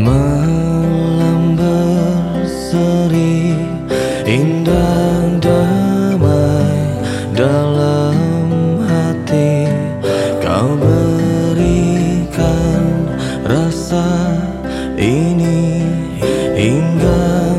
Malam berseri indah damai dalam hati. Kau berikan rasa ini hingga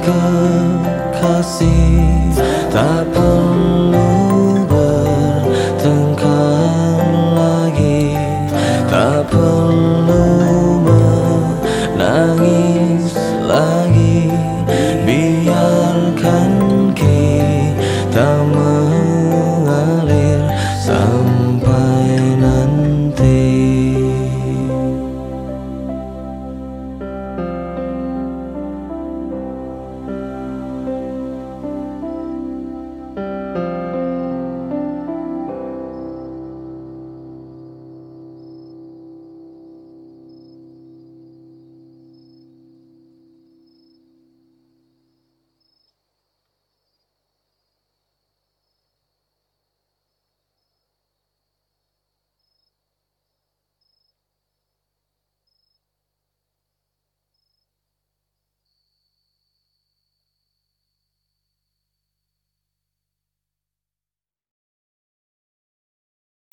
kekasih. Tak perlu bertengkar lagi. Tak perlu menangis lagi. Biarkan kita